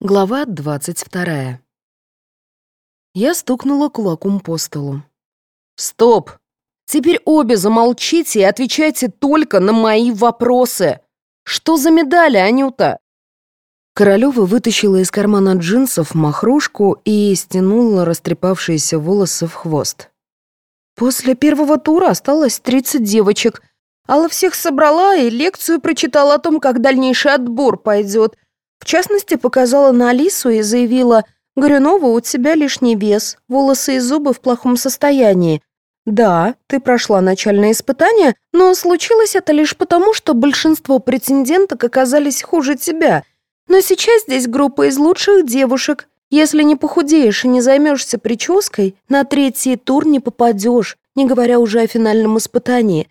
Глава двадцать вторая. Я стукнула кулаком по столу. «Стоп! Теперь обе замолчите и отвечайте только на мои вопросы. Что за медали, Анюта?» Королева вытащила из кармана джинсов махрушку и стянула растрепавшиеся волосы в хвост. После первого тура осталось тридцать девочек. Алла всех собрала и лекцию прочитала о том, как дальнейший отбор пойдет — в частности, показала на Алису и заявила, «Горюнова, у тебя лишний вес, волосы и зубы в плохом состоянии. Да, ты прошла начальное испытание, но случилось это лишь потому, что большинство претенденток оказались хуже тебя. Но сейчас здесь группа из лучших девушек. Если не похудеешь и не займешься прической, на третий тур не попадешь, не говоря уже о финальном испытании.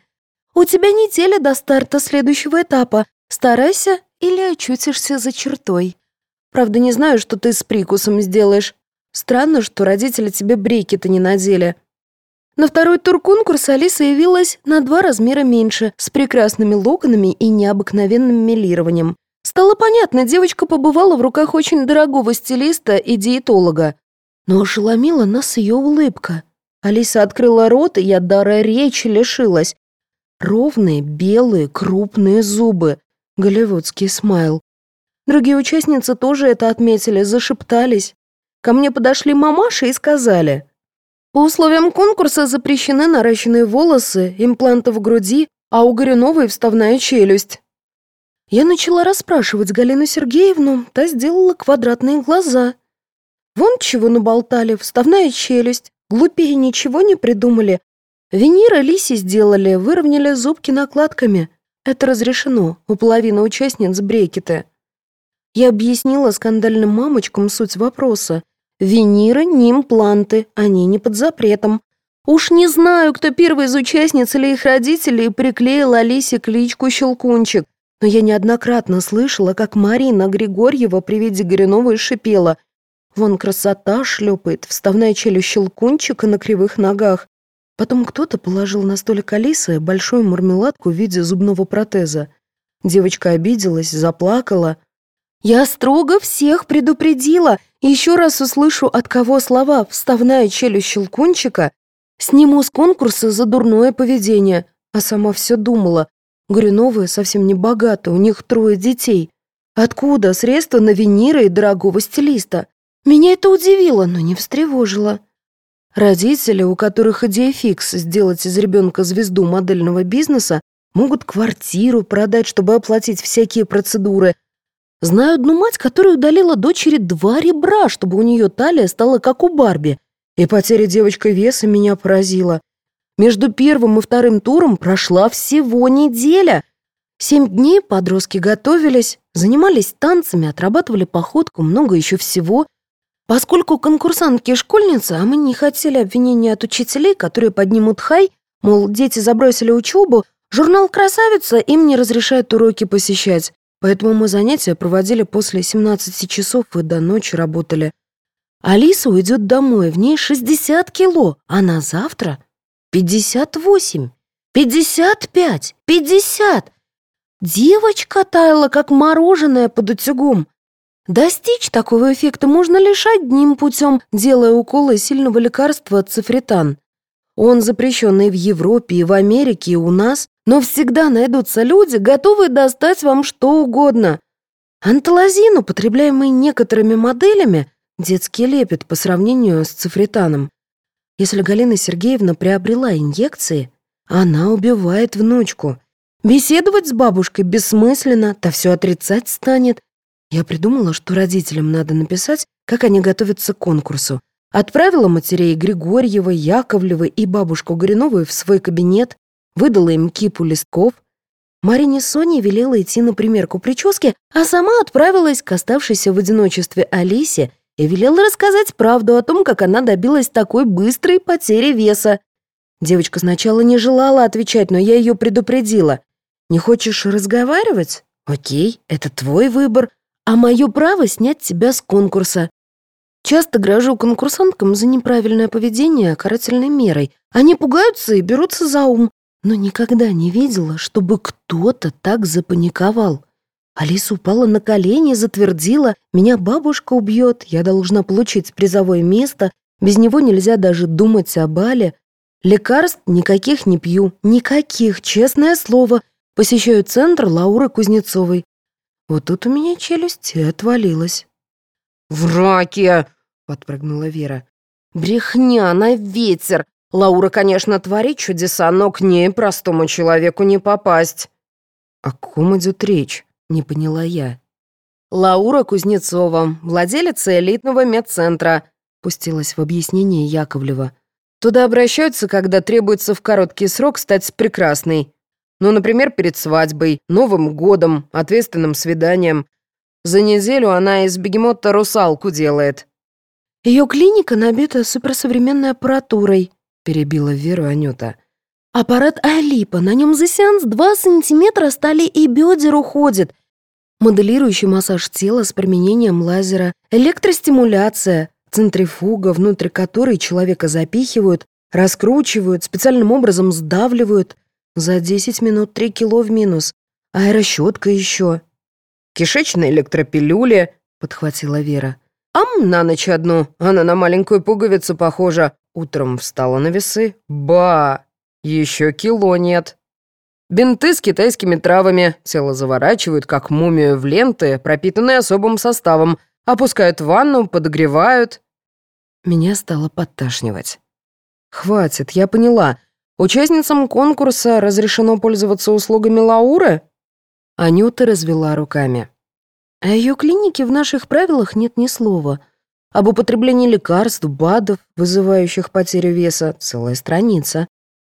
У тебя неделя до старта следующего этапа. Старайся или очутишься за чертой. Правда, не знаю, что ты с прикусом сделаешь. Странно, что родители тебе брекеты не надели. На второй тур конкурса Алиса явилась на два размера меньше, с прекрасными локонами и необыкновенным милированием. Стало понятно, девочка побывала в руках очень дорогого стилиста и диетолога. Но ошеломила нас ее улыбка. Алиса открыла рот, и я дара речи лишилась. Ровные, белые, крупные зубы. Голливудский смайл. Другие участницы тоже это отметили, зашептались. Ко мне подошли мамаши и сказали, по условиям конкурса запрещены наращенные волосы, импланты в груди, а у Горюновой вставная челюсть. Я начала расспрашивать Галину Сергеевну, та сделала квадратные глаза. Вон чего наболтали, вставная челюсть. Глупее ничего не придумали. Венера Лиси сделали, выровняли зубки накладками. Это разрешено, у половины участниц брекеты. Я объяснила скандальным мамочкам суть вопроса. Виниры не импланты, они не под запретом. Уж не знаю, кто первый из участниц или их родителей приклеил Алисе кличку Щелкунчик, но я неоднократно слышала, как Марина Григорьева при виде Горюновой шипела. Вон красота шлепает, вставная челюсть Щелкунчика на кривых ногах. Потом кто-то положил на столик Алисы большую мармеладку в виде зубного протеза. Девочка обиделась, заплакала. «Я строго всех предупредила. Еще раз услышу от кого слова «вставная челюсть щелкунчика», сниму с конкурса за дурное поведение. А сама все думала. Горюновые совсем не богаты, у них трое детей. Откуда средства на виниры и дорогого стилиста? Меня это удивило, но не встревожило. Родители, у которых идея фикс сделать из ребенка звезду модельного бизнеса, могут квартиру продать, чтобы оплатить всякие процедуры. Знаю одну мать, которая удалила дочери два ребра, чтобы у нее талия стала как у Барби. И потеря девочкой веса меня поразила. Между первым и вторым туром прошла всего неделя. Семь дней подростки готовились, занимались танцами, отрабатывали походку, много еще всего — Поскольку конкурсантки школьницы, а мы не хотели обвинения от учителей, которые поднимут хай, мол, дети забросили учебу, журнал «Красавица» им не разрешает уроки посещать. Поэтому мы занятия проводили после 17 часов и до ночи работали. Алиса уйдет домой, в ней 60 кило, а на завтра 58, 55, 50. Девочка таяла, как мороженое под утюгом. Достичь такого эффекта можно лишь одним путем, делая уколы сильного лекарства цифритан. Он запрещенный в Европе и в Америке, и у нас, но всегда найдутся люди, готовые достать вам что угодно. Анталазин, употребляемый некоторыми моделями, детский лепет по сравнению с цифританом. Если Галина Сергеевна приобрела инъекции, она убивает внучку. Беседовать с бабушкой бессмысленно, та все отрицать станет, я придумала, что родителям надо написать, как они готовятся к конкурсу. Отправила матерей Григорьева, Яковлевой и бабушку Горюновой в свой кабинет, выдала им кипу листков. Марине Соне велела идти на примерку прически, а сама отправилась к оставшейся в одиночестве Алисе и велела рассказать правду о том, как она добилась такой быстрой потери веса. Девочка сначала не желала отвечать, но я ее предупредила. «Не хочешь разговаривать? Окей, это твой выбор, а мое право снять тебя с конкурса. Часто грожу конкурсанткам за неправильное поведение карательной мерой. Они пугаются и берутся за ум, но никогда не видела, чтобы кто-то так запаниковал. Алиса упала на колени затвердила. Меня бабушка убьет, я должна получить призовое место. Без него нельзя даже думать о бале. Лекарств никаких не пью, никаких, честное слово. Посещаю центр Лауры Кузнецовой. Вот тут у меня челюсть отвалилась. «Враки!» — подпрыгнула Вера. «Брехня на ветер! Лаура, конечно, творит чудеса, но к ней простому человеку не попасть». «О ком идет речь?» — не поняла я. «Лаура Кузнецова, владелица элитного медцентра», — пустилась в объяснение Яковлева. «Туда обращаются, когда требуется в короткий срок стать прекрасной. Ну, например, перед свадьбой, Новым годом, ответственным свиданием. За неделю она из бегемота русалку делает». Ее клиника набита суперсовременной аппаратурой», — перебила Веру Анюта. Аппарат Алипа, на нем за сеанс 2 сантиметра стали и бедер уходит. Моделирующий массаж тела с применением лазера, электростимуляция, центрифуга, внутрь которой человека запихивают, раскручивают, специальным образом сдавливают. За 10 минут 3 кило в минус. Аэрощетка еще. «Кишечные электропилюли», — подхватила Вера. «Ам, на ночь одну. Она на маленькую пуговицу похожа. Утром встала на весы. Ба! Еще кило нет. Бинты с китайскими травами. Тело заворачивают, как мумию, в ленты, пропитанные особым составом. Опускают в ванну, подогревают. Меня стало подташнивать. Хватит, я поняла. Участницам конкурса разрешено пользоваться услугами Лауры? Анюта развела руками. О ее клинике в наших правилах нет ни слова. Об употреблении лекарств, БАДов, вызывающих потерю веса, целая страница.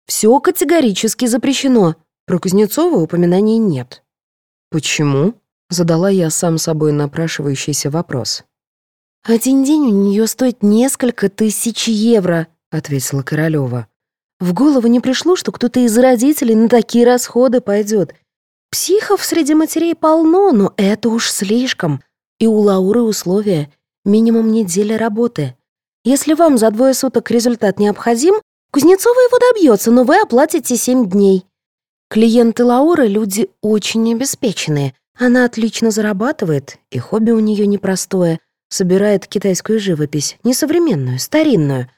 Все категорически запрещено. Про Кузнецова упоминаний нет. Почему? Задала я сам собой напрашивающийся вопрос. «Один день у нее стоит несколько тысяч евро», — ответила Королева. «В голову не пришло, что кто-то из родителей на такие расходы пойдет. Психов среди матерей полно, но это уж слишком. И у Лауры условия — минимум неделя работы. Если вам за двое суток результат необходим, Кузнецова его добьется, но вы оплатите семь дней. Клиенты Лауры — люди очень обеспеченные. Она отлично зарабатывает, и хобби у нее непростое. Собирает китайскую живопись, несовременную, старинную.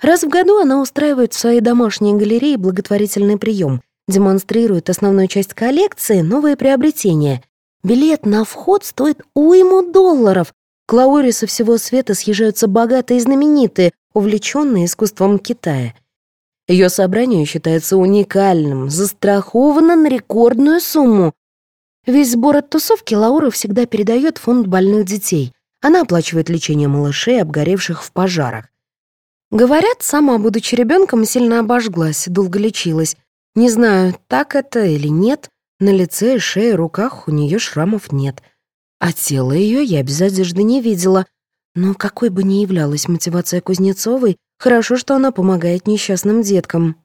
Раз в году она устраивает в своей домашней галерее благотворительный прием, демонстрирует основную часть коллекции, новые приобретения. Билет на вход стоит уйму долларов. К Лауре со всего света съезжаются богатые и знаменитые, увлеченные искусством Китая — ее собрание считается уникальным, застраховано на рекордную сумму. Весь сбор от тусовки Лаура всегда передает фонд больных детей. Она оплачивает лечение малышей, обгоревших в пожарах. Говорят, сама, будучи ребенком, сильно обожглась, долго лечилась. Не знаю, так это или нет. На лице, шее, руках у нее шрамов нет. А тело ее я без одежды не видела. Но какой бы ни являлась мотивация Кузнецовой, Хорошо, что она помогает несчастным деткам.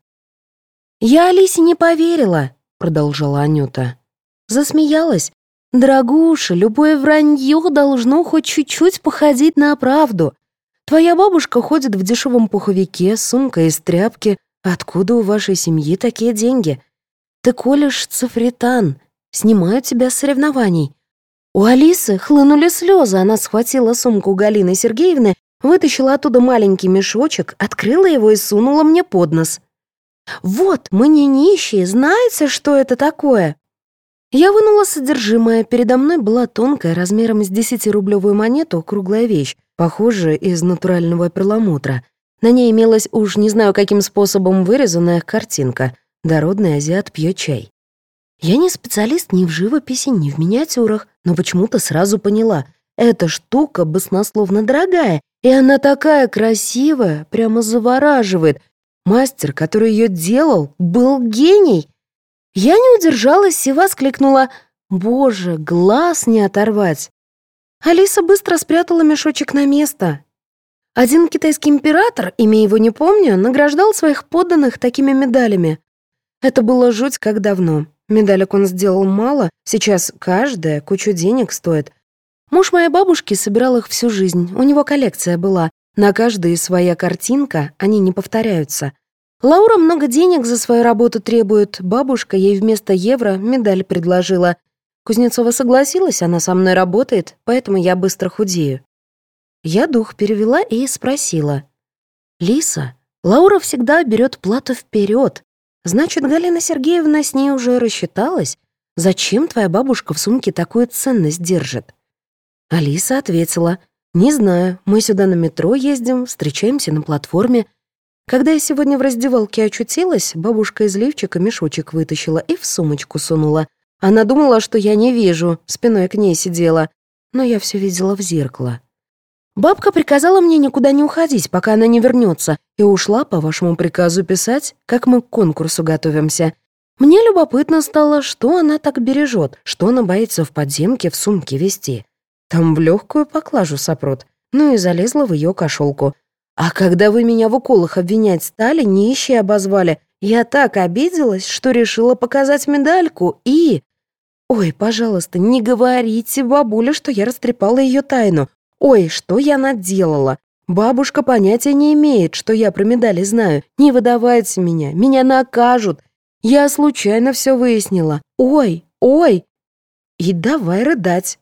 «Я Алисе не поверила», — продолжала Анюта. Засмеялась. «Дорогуша, любое вранье должно хоть чуть-чуть походить на правду. Твоя бабушка ходит в дешевом пуховике, сумка из тряпки. Откуда у вашей семьи такие деньги? Ты колешь цифритан, снимают тебя с соревнований. У Алисы хлынули слезы, она схватила сумку Галины Сергеевны Вытащила оттуда маленький мешочек, открыла его и сунула мне под нос. «Вот, мы не нищие, знаете, что это такое?» Я вынула содержимое. Передо мной была тонкая, размером с десятирублевую монету, круглая вещь, похожая из натурального перламутра. На ней имелась уж не знаю каким способом вырезанная картинка. Дородный азиат пьет чай. Я не специалист ни в живописи, ни в миниатюрах, но почему-то сразу поняла. Эта штука баснословно дорогая и она такая красивая, прямо завораживает. Мастер, который ее делал, был гений. Я не удержалась и воскликнула «Боже, глаз не оторвать!» Алиса быстро спрятала мешочек на место. Один китайский император, имя его не помню, награждал своих подданных такими медалями. Это было жуть как давно. Медалек он сделал мало, сейчас каждая кучу денег стоит — Муж моей бабушки собирал их всю жизнь, у него коллекция была. На каждой своя картинка, они не повторяются. Лаура много денег за свою работу требует, бабушка ей вместо евро медаль предложила. Кузнецова согласилась, она со мной работает, поэтому я быстро худею. Я дух перевела и спросила. «Лиса, Лаура всегда берет плату вперед. Значит, Галина Сергеевна с ней уже рассчиталась? Зачем твоя бабушка в сумке такую ценность держит?» Алиса ответила. «Не знаю, мы сюда на метро ездим, встречаемся на платформе. Когда я сегодня в раздевалке очутилась, бабушка из лифчика мешочек вытащила и в сумочку сунула. Она думала, что я не вижу, спиной к ней сидела, но я все видела в зеркало. Бабка приказала мне никуда не уходить, пока она не вернется, и ушла по вашему приказу писать, как мы к конкурсу готовимся. Мне любопытно стало, что она так бережет, что она боится в подземке в сумке вести. Там в легкую поклажу сопрут. Ну и залезла в ее кошелку. А когда вы меня в уколах обвинять стали, нищие обозвали, я так обиделась, что решила показать медальку и... Ой, пожалуйста, не говорите бабуле, что я растрепала ее тайну. Ой, что я наделала? Бабушка понятия не имеет, что я про медали знаю. Не выдавайте меня, меня накажут. Я случайно все выяснила. Ой, ой. И давай рыдать.